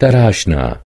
تراشنا.